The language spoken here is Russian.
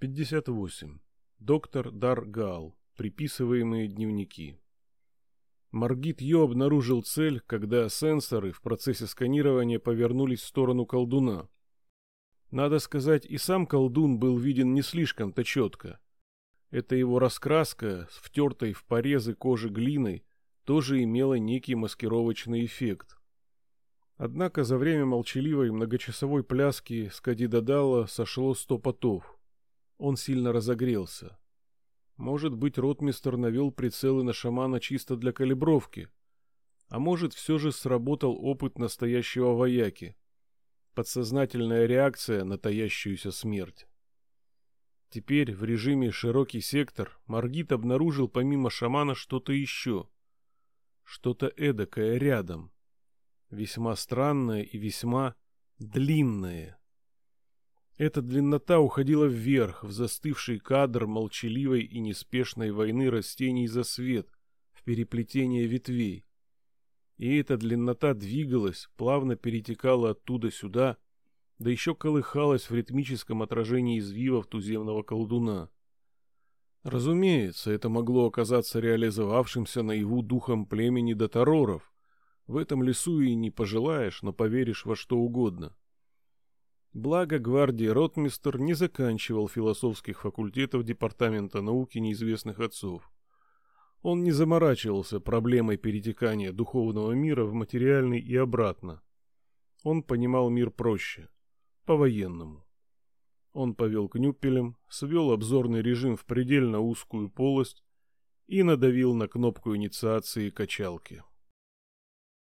58. Доктор Дар Гал. Приписываемые дневники. Маргит Йо обнаружил цель, когда сенсоры в процессе сканирования повернулись в сторону колдуна. Надо сказать, и сам колдун был виден не слишком-то четко. Эта его раскраска, с втертой в порезы кожи глиной, тоже имела некий маскировочный эффект. Однако за время молчаливой многочасовой пляски с Кадидадала сошло сто потов. Он сильно разогрелся. Может быть, ротмистер навел прицелы на шамана чисто для калибровки. А может, все же сработал опыт настоящего вояки. Подсознательная реакция на таящуюся смерть. Теперь в режиме «широкий сектор» Маргит обнаружил помимо шамана что-то еще. Что-то эдакое рядом. Весьма странное и весьма длинное. Эта длиннота уходила вверх, в застывший кадр молчаливой и неспешной войны растений за свет, в переплетение ветвей. И эта длиннота двигалась, плавно перетекала оттуда сюда, да еще колыхалась в ритмическом отражении извивов туземного колдуна. Разумеется, это могло оказаться реализовавшимся наяву духом племени Дотароров. В этом лесу и не пожелаешь, но поверишь во что угодно. Благо гвардии ротмистер не заканчивал философских факультетов Департамента науки неизвестных отцов. Он не заморачивался проблемой перетекания духовного мира в материальный и обратно. Он понимал мир проще, по-военному. Он повел кнюпелем, свел обзорный режим в предельно узкую полость и надавил на кнопку инициации качалки.